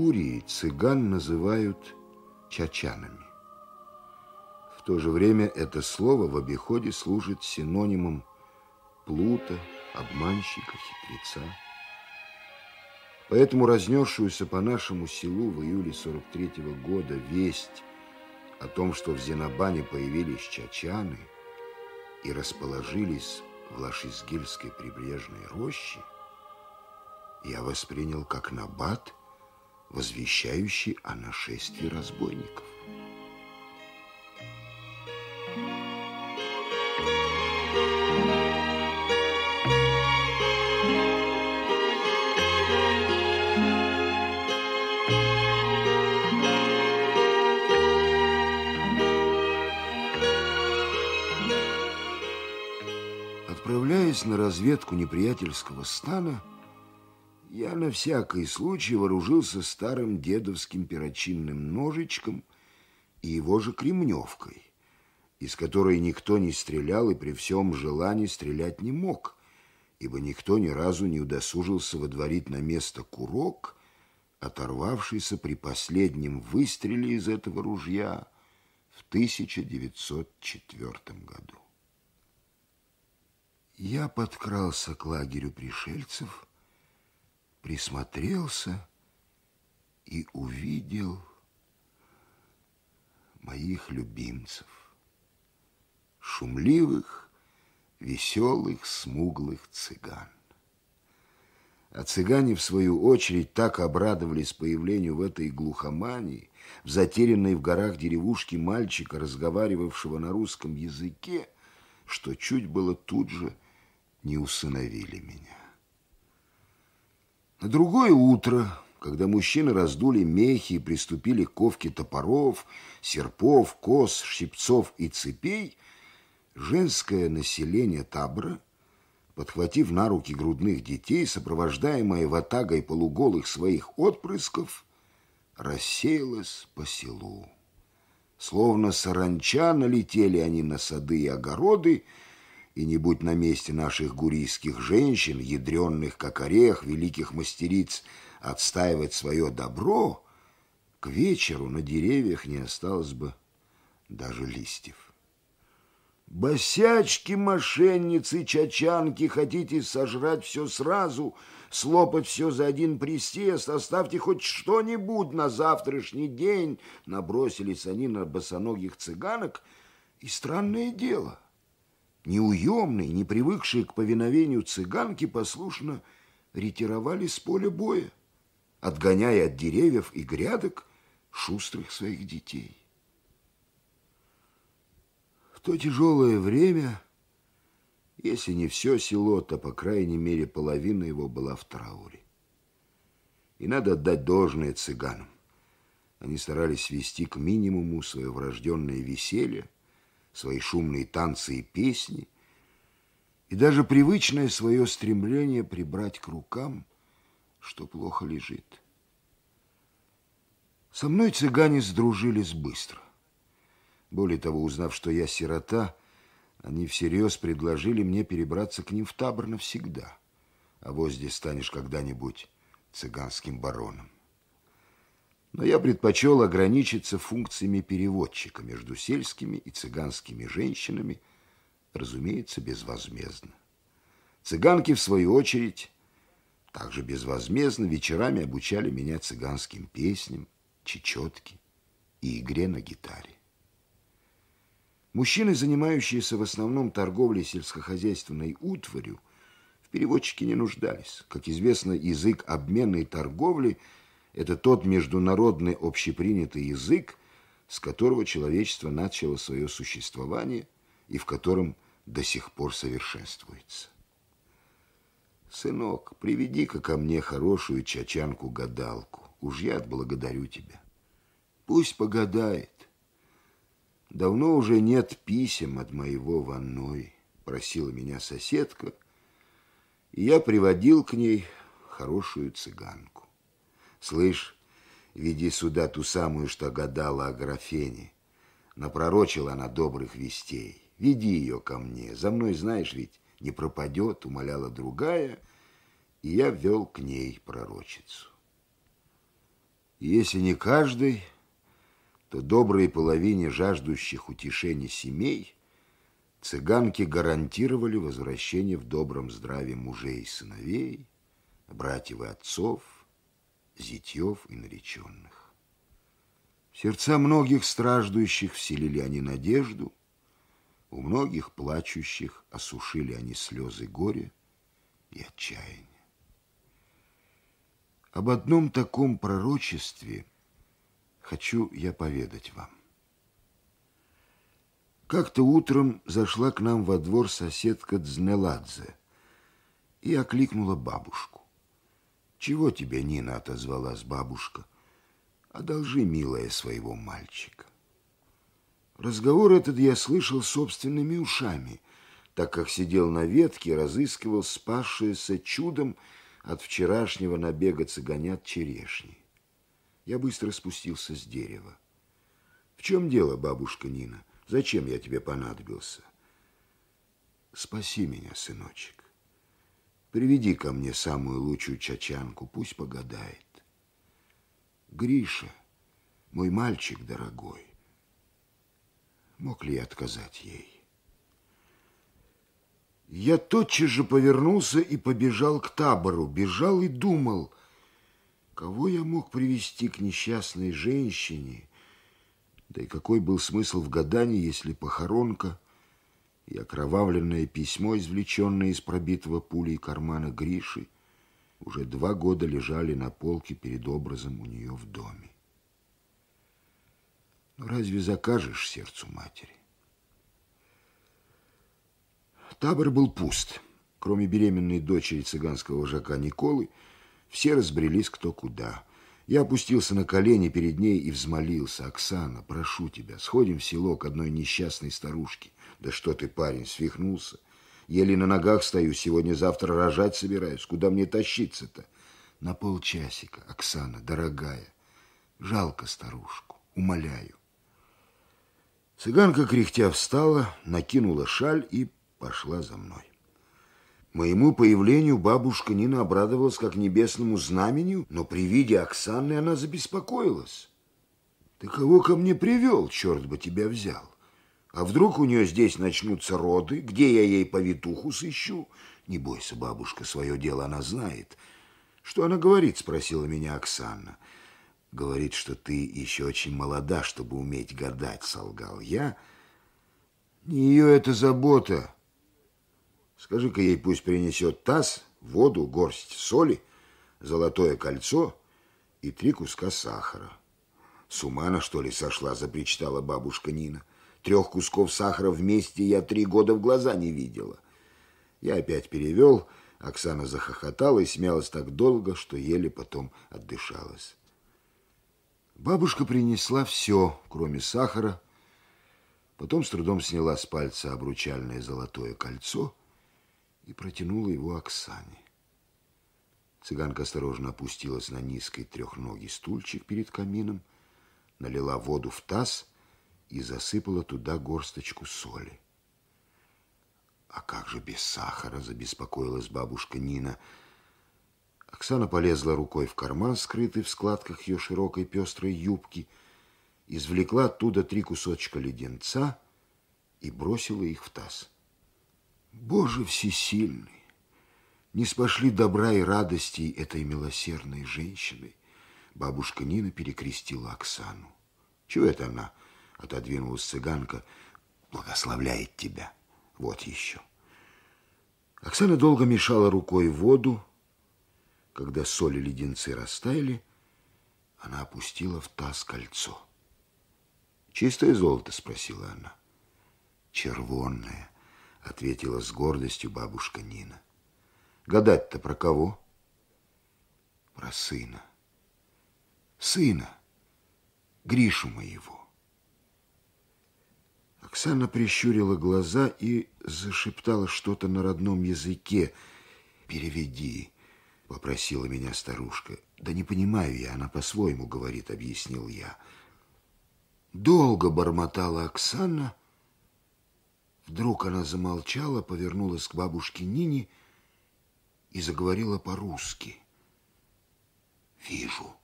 Гурии цыган называют чачанами. В то же время это слово в обиходе служит синонимом плута, обманщика, хитреца. Поэтому разнесшуюся по нашему селу в июле 43 -го года весть о том, что в Зенобане появились чачаны и расположились в Лашизгильской прибрежной роще, я воспринял как набат, возвещающий о нашествии разбойников. Отправляясь на разведку неприятельского стана, я на всякий случай вооружился старым дедовским перочинным ножичком и его же кремневкой, из которой никто не стрелял и при всем желании стрелять не мог, ибо никто ни разу не удосужился водворить на место курок, оторвавшийся при последнем выстреле из этого ружья в 1904 году. Я подкрался к лагерю пришельцев, присмотрелся и увидел моих любимцев, шумливых, веселых, смуглых цыган. А цыгане, в свою очередь, так обрадовались появлению в этой глухомании, в затерянной в горах деревушке мальчика, разговаривавшего на русском языке, что чуть было тут же не усыновили меня. На другое утро, когда мужчины раздули мехи и приступили к ковке топоров, серпов, кос, щипцов и цепей, женское население табора, подхватив на руки грудных детей, сопровождаемое ватагой полуголых своих отпрысков, рассеялось по селу. Словно саранча налетели они на сады и огороды, и не будь на месте наших гурийских женщин, ядренных как орех, великих мастериц, отстаивать свое добро, к вечеру на деревьях не осталось бы даже листьев. Босячки, мошенницы, чачанки, хотите сожрать все сразу, слопать все за один присест, оставьте хоть что-нибудь на завтрашний день, набросились они на босоногих цыганок, и странное дело — Неуемные, не привыкшие к повиновению цыганки послушно ретировали с поля боя, отгоняя от деревьев и грядок шустрых своих детей. В то тяжелое время, если не все село, то, по крайней мере, половина его была в трауре. И надо отдать должное цыганам. Они старались свести к минимуму свое врожденное веселье, свои шумные танцы и песни, и даже привычное свое стремление прибрать к рукам, что плохо лежит. Со мной цыгане сдружились быстро. Более того, узнав, что я сирота, они всерьез предложили мне перебраться к ним в табор навсегда. А вот здесь станешь когда-нибудь цыганским бароном. Но я предпочел ограничиться функциями переводчика между сельскими и цыганскими женщинами, разумеется, безвозмездно. Цыганки, в свою очередь, также безвозмездно вечерами обучали меня цыганским песням, чечетке и игре на гитаре. Мужчины, занимающиеся в основном торговлей сельскохозяйственной утварью, в переводчике не нуждались. Как известно, язык обменной торговли – это тот международный общепринятый язык, с которого человечество начало свое существование и в котором до сих пор совершенствуется. Сынок, приведи-ка ко мне хорошую чачанку-гадалку. Уж я отблагодарю тебя. Пусть погадает. Давно уже нет писем от моего ванной, просила меня соседка, и я приводил к ней хорошую цыганку. Слышь, веди сюда ту самую, что гадала о графене. Напророчила она добрых вестей. Веди ее ко мне. За мной, знаешь ведь, не пропадет, умоляла другая, и я вел к ней пророчицу. Если не каждый, то доброй половине жаждущих утешения семей цыганки гарантировали возвращение в добром здравии мужей и сыновей, братьев и отцов, зятьев и нареченных. В сердца многих страждущих вселили они надежду, у многих плачущих осушили они слезы горя и отчаяния. Об одном таком пророчестве хочу я поведать вам. Как-то утром зашла к нам во двор соседка Дзнеладзе и окликнула бабушку. «Чего тебе, Нина?» – отозвалась бабушка. «Одолжи, милая, своего мальчика». Разговор этот я слышал собственными ушами, так как сидел на ветке и разыскивал спасшееся чудом от вчерашнего набега цыганят черешни. Я быстро спустился с дерева. В чем дело, бабушка Нина? Зачем я тебе понадобился? Спаси меня, сыночек. Приведи ко мне самую лучшую чачанку, пусть погадает. Гриша, мой мальчик дорогой, мог ли я отказать ей? Я тотчас же повернулся и побежал к табору. Бежал и думал, кого я мог привести к несчастной женщине. Да и какой был смысл в гадании, если похоронка и окровавленное письмо, извлеченное из пробитого пулей кармана Гриши, уже два года лежали на полке перед образом у нее в доме. Но ну, разве закажешь сердцу матери? Табор был пуст. Кроме беременной дочери цыганского вожака Николы, все разбрелись кто куда. Я опустился на колени перед ней и взмолился. «Оксана, прошу тебя, сходим в село к одной несчастной старушке». «Да что ты, парень, свихнулся? Еле на ногах стою, сегодня-завтра рожать собираюсь. Куда мне тащиться-то?» «На полчасика, Оксана, дорогая. Жалко старушку, умоляю». Цыганка кряхтя встала, накинула шаль и пошла за мной. Моему появлению бабушка Нина обрадовалась как небесному знамению, но при виде Оксаны она забеспокоилась. Ты кого ко мне привел, черт бы тебя взял? А вдруг у нее здесь начнутся роды? Где я ей повитуху сыщу? Не бойся, бабушка, свое дело она знает. Что она говорит, спросила меня Оксана. Говорит, что ты еще очень молода, чтобы уметь гадать, солгал я. Не ее это забота, Скажи-ка ей, пусть принесет таз, воду, горсть соли, золотое кольцо и три куска сахара. С ума она, что ли, сошла, запричитала бабушка Нина. Трех кусков сахара вместе я три года в глаза не видела. Я опять перевел, Оксана захохотала и смеялась так долго, что еле потом отдышалась. Бабушка принесла все, кроме сахара, потом с трудом сняла с пальца обручальное золотое кольцо и протянула его Оксане. Цыганка осторожно опустилась на низкий трехногий стульчик перед камином, налила воду в таз и засыпала туда горсточку соли. «А как же без сахара?» – забеспокоилась бабушка Нина. Оксана полезла рукой в карман, скрытый в складках ее широкой пестрой юбки, извлекла оттуда три кусочка леденца и бросила их в таз. Боже всесильный, не спошли добра и радости этой милосердной женщины. Бабушка Нина перекрестила Оксану. Чего это она? Отодвинулась цыганка. Благословляет тебя. Вот еще. Оксана долго мешала рукой воду. Когда соль и леденцы растаяли, она опустила в таз кольцо. «Чистое золото?» – спросила она. «Червонное», ответила с гордостью бабушка Нина. Гадать-то про кого? Про сына. Сына, Гришу моего. Оксана прищурила глаза и зашептала что-то на родном языке. «Переведи», — попросила меня старушка. «Да не понимаю я, она по-своему говорит», — объяснил я. Долго бормотала Оксана, — Вдруг она замолчала, повернулась к бабушке Нине и заговорила по-русски. «Вижу,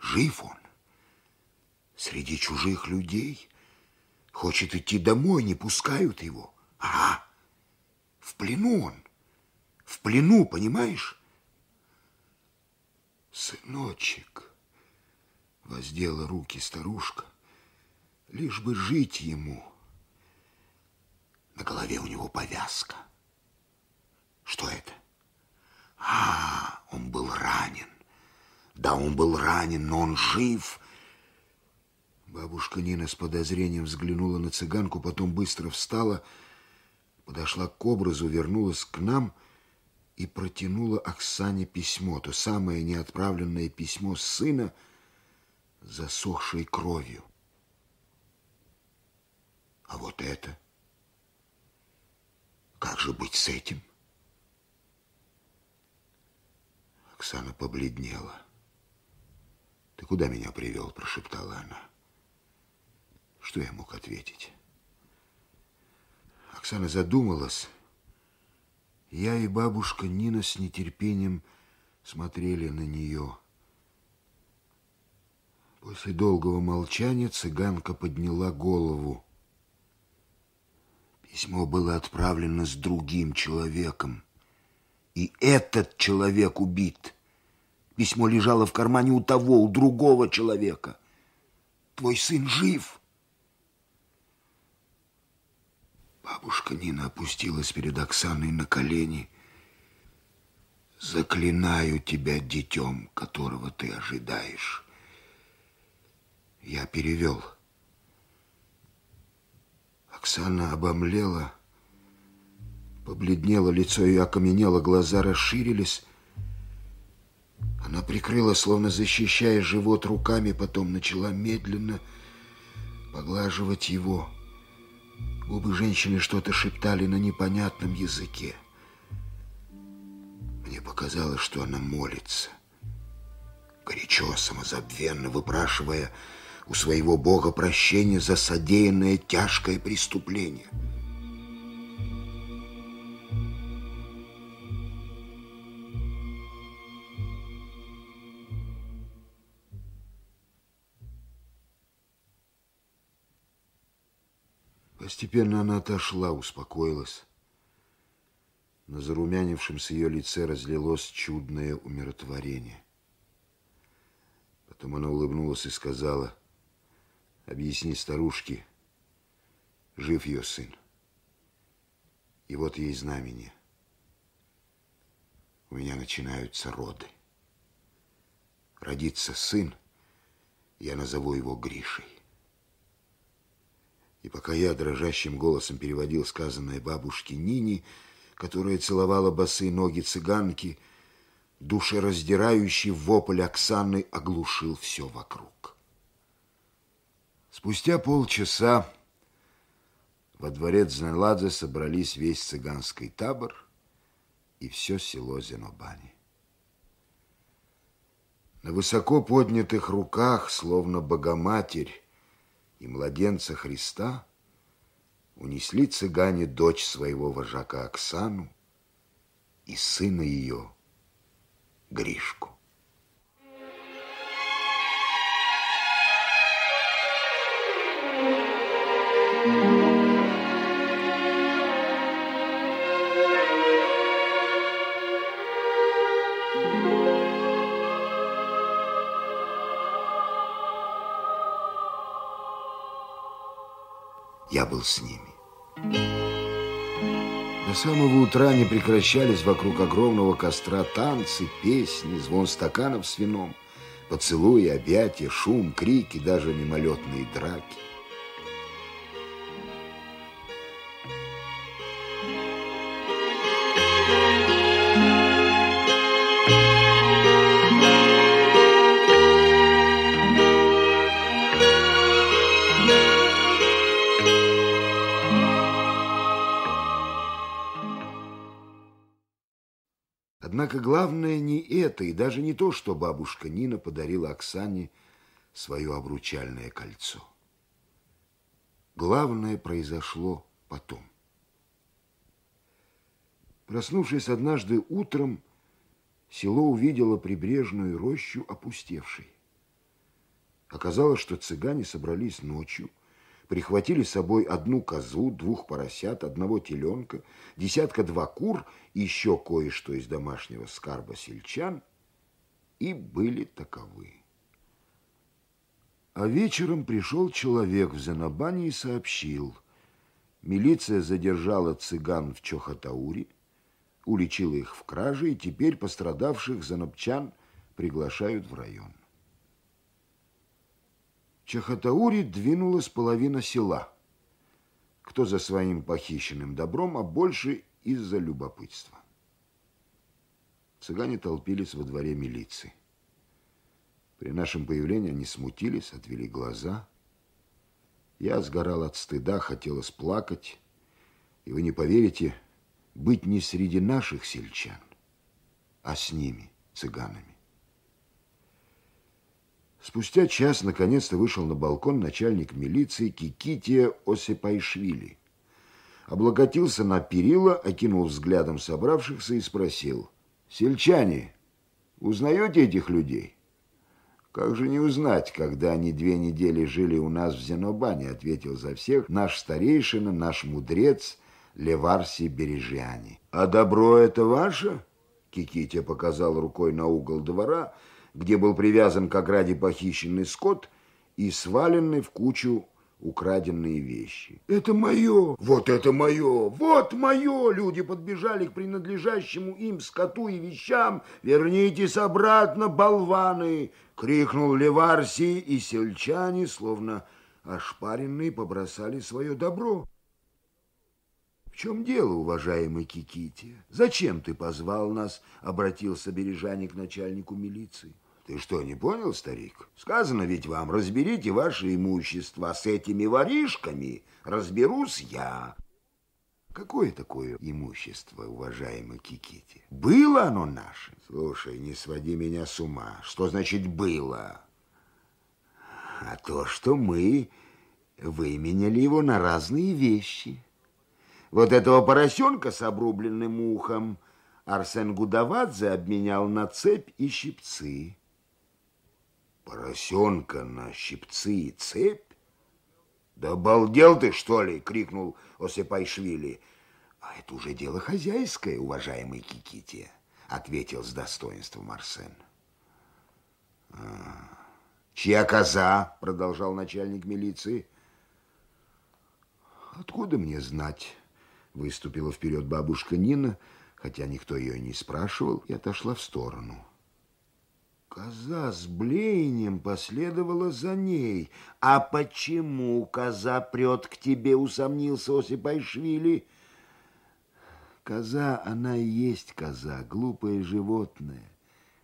Жив он. Среди чужих людей. Хочет идти домой, не пускают его. Ага, в плену он. В плену, понимаешь? Сыночек, воздела руки старушка, лишь бы жить ему. На голове у него повязка. Что это? А, он был ранен. Да, он был ранен, но он жив. Бабушка Нина с подозрением взглянула на цыганку, потом быстро встала, подошла к образу, вернулась к нам и протянула Оксане письмо, то самое неотправленное письмо сына, засохшей кровью. А вот это? Как же быть с этим? Оксана побледнела. «Ты куда меня привел?» – прошептала она. Что я мог ответить? Оксана задумалась. Я и бабушка Нина с нетерпением смотрели на нее. После долгого молчания цыганка подняла голову. Письмо было отправлено с другим человеком. И этот человек убит. Письмо лежало в кармане у того, у другого человека. Твой сын жив. Бабушка Нина опустилась перед Оксаной на колени. Заклинаю тебя, детем, которого ты ожидаешь. Я перевел. Оксана обомлела, побледнело лицо ее окаменело, глаза расширились. Она прикрыла, словно защищая живот руками, потом начала медленно поглаживать его. Губы женщины что-то шептали на непонятном языке. Мне показалось, что она молится. Горячо, самозабвенно выпрашивая у своего Бога прощения за содеянное тяжкое преступление. Постепенно она отошла, успокоилась. На зарумянившемся ее лице разлилось чудное умиротворение. Потом она улыбнулась и сказала, объясни старушке, жив ее сын. И вот ей знамение. У меня начинаются роды. Родится сын, я назову его Гришей. И пока я дрожащим голосом переводил сказанное бабушке Нине, которая целовала босые ноги цыганки, душераздирающий вопль Оксаны оглушил все вокруг. Спустя полчаса во дворец Зналадзе собрались весь цыганский табор и все село Зенобани. На высоко поднятых руках, словно Богоматерь, и младенца Христа унесли цыгане дочь своего вожака Оксану и сына ее Гришку. Был с ними. До самого утра не прекращались вокруг огромного костра танцы, песни, звон стаканов с вином, поцелуи, объятия, шум, крики, даже мимолетные драки. Однако главное не это, и даже не то, что бабушка Нина подарила Оксане свое обручальное кольцо. Главное произошло потом. Проснувшись однажды утром, село увидело прибрежную рощу опустевшей. Оказалось, что цыгане собрались ночью, прихватили с собой одну козу, двух поросят, одного теленка, десятка-два кур еще кое-что из домашнего скарба сельчан, и были таковы. А вечером пришел человек в Занабане и сообщил. Милиция задержала цыган в Чохотауре, уличила их в краже, и теперь пострадавших занобчан приглашают в район. В Чахатауре двинулась половина села. Кто за своим похищенным добром, а больше из-за любопытства. Цыгане толпились во дворе милиции. При нашем появлении они смутились, отвели глаза. Я сгорал от стыда, хотелось плакать. И вы не поверите, быть не среди наших сельчан, а с ними, цыганами. Спустя час наконец-то вышел на балкон начальник милиции Кикития Осипайшвили. Облокотился на перила, окинул взглядом собравшихся и спросил. «Сельчане, узнаете этих людей?» «Как же не узнать, когда они две недели жили у нас в Зенобане?» ответил за всех наш старейшина, наш мудрец Леварси Бережиани. «А добро это ваше?» Кикития показал рукой на угол двора – где был привязан к ограде похищенный скот и сваленный в кучу украденные вещи. «Это мое! Вот это мое! Вот мое!» Люди подбежали к принадлежащему им скоту и вещам. «Вернитесь обратно, болваны!» — крикнул Леварси, и сельчане, словно ошпаренные, побросали свое добро. В чем дело, уважаемый Кикити? Зачем ты позвал нас? Обратился Бережани к начальнику милиции. Ты что, не понял, старик? Сказано ведь вам, разберите ваше имущество с этими воришками, разберусь я. Какое такое имущество, уважаемый Кикити? Было оно наше? Слушай, не своди меня с ума. Что значит «было»? А то, что мы выменяли его на разные вещи. Вот этого поросенка с обрубленным ухом Арсен Гудавадзе обменял на цепь и щипцы. Поросенка на щипцы и цепь? Да обалдел ты, что ли? Крикнул Осипайшвили. А это уже дело хозяйское, уважаемый Кикити, ответил с достоинством Арсен. А, чья коза? Продолжал начальник милиции. Откуда мне знать? Выступила вперед бабушка Нина, хотя никто ее не спрашивал, и отошла в сторону. Коза с блеянием последовала за ней. А почему коза прет к тебе, усомнился Осипайшвили? Коза, она и есть коза, глупое животное,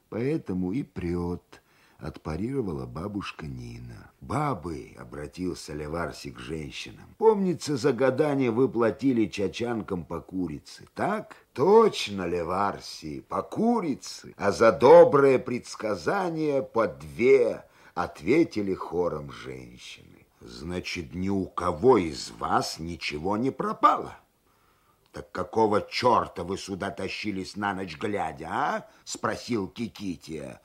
поэтому и прет отпарировала бабушка Нина. «Бабы!» — обратился Леварси к женщинам. «Помнится, за гадание вы платили чачанкам по курице, так?» «Точно, Леварси, по курице, а за доброе предсказание по две!» — ответили хором женщины. «Значит, ни у кого из вас ничего не пропало?» «Так какого черта вы сюда тащились на ночь глядя, а?» — спросил Кикития.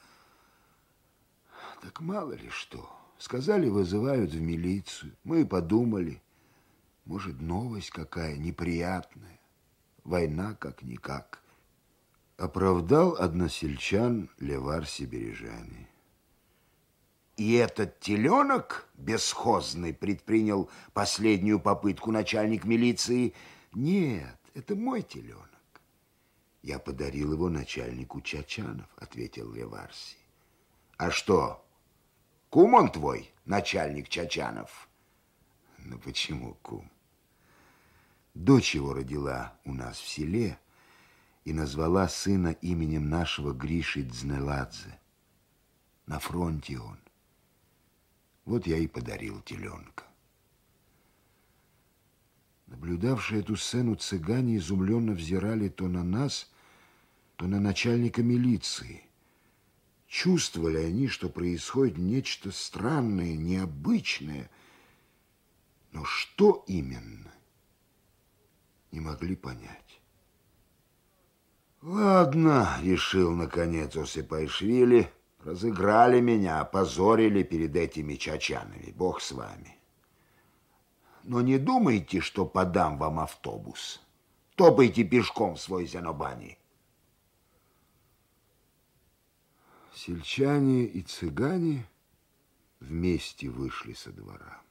Так мало ли что. Сказали, вызывают в милицию. Мы подумали, может, новость какая неприятная. Война как-никак. Оправдал односельчан Левар Сибирежани. И этот теленок бесхозный предпринял последнюю попытку начальник милиции. Нет, это мой теленок. Я подарил его начальнику Чачанов, ответил Леварси. А что, Кум он твой, начальник Чачанов? Ну почему кум? Дочь его родила у нас в селе и назвала сына именем нашего Гриши Дзнеладзе. На фронте он. Вот я и подарил теленка. Наблюдавшие эту сцену цыгане изумленно взирали то на нас, то на начальника милиции. Чувствовали они, что происходит нечто странное, необычное. Но что именно, не могли понять. Ладно, решил наконец Осипайшвили, Разыграли меня, опозорили перед этими чачанами. Бог с вами. Но не думайте, что подам вам автобус. Топайте пешком в свой Зенобани. Сельчане и цыгане вместе вышли со двора.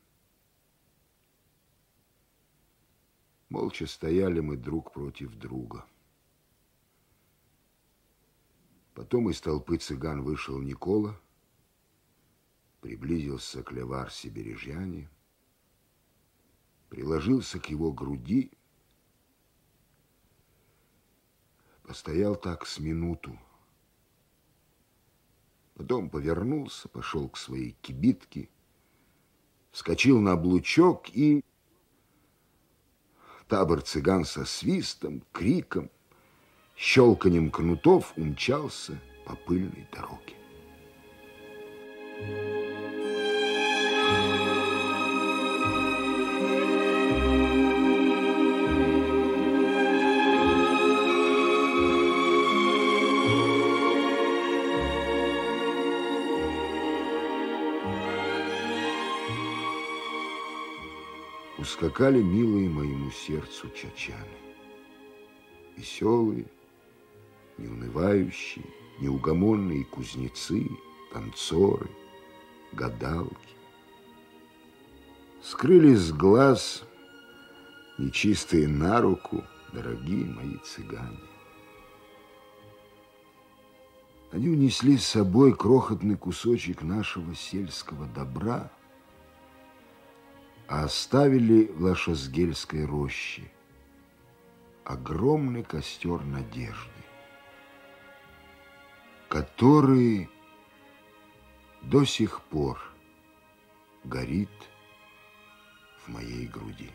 Молча стояли мы друг против друга. Потом из толпы цыган вышел Никола, приблизился к Леварсе Бережяне, приложился к его груди, постоял так с минуту, потом повернулся, пошел к своей кибитке, вскочил на облучок и... Табор цыган со свистом, криком, щелканием кнутов умчался по пыльной дороге. Ускакали милые моему сердцу чачаны. Веселые, неунывающие, неугомонные кузнецы, танцоры, гадалки. Скрылись с глаз нечистые на руку, дорогие мои цыгане. Они унесли с собой крохотный кусочек нашего сельского добра, а оставили в Лашасгельской роще. Огромный костер надежды, который до сих пор горит в моей груди.